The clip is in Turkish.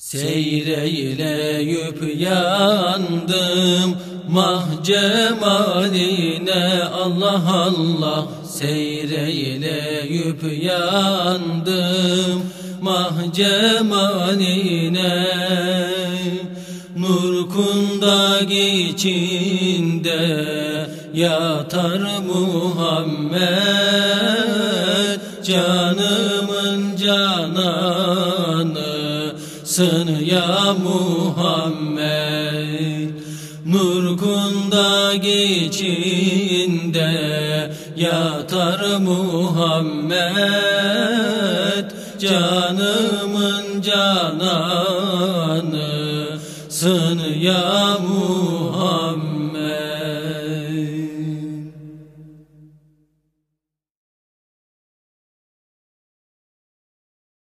Seyreyleyip yandım mah cemaline Allah. Allah Seyreyleyip yandım mah cemaline Nur kundak içinde yatar Muhammed. Canımın cananı sın ya Muhammed. Nur kundak içinde yatar Muhammed. Canımın cananı sın ya Muhammed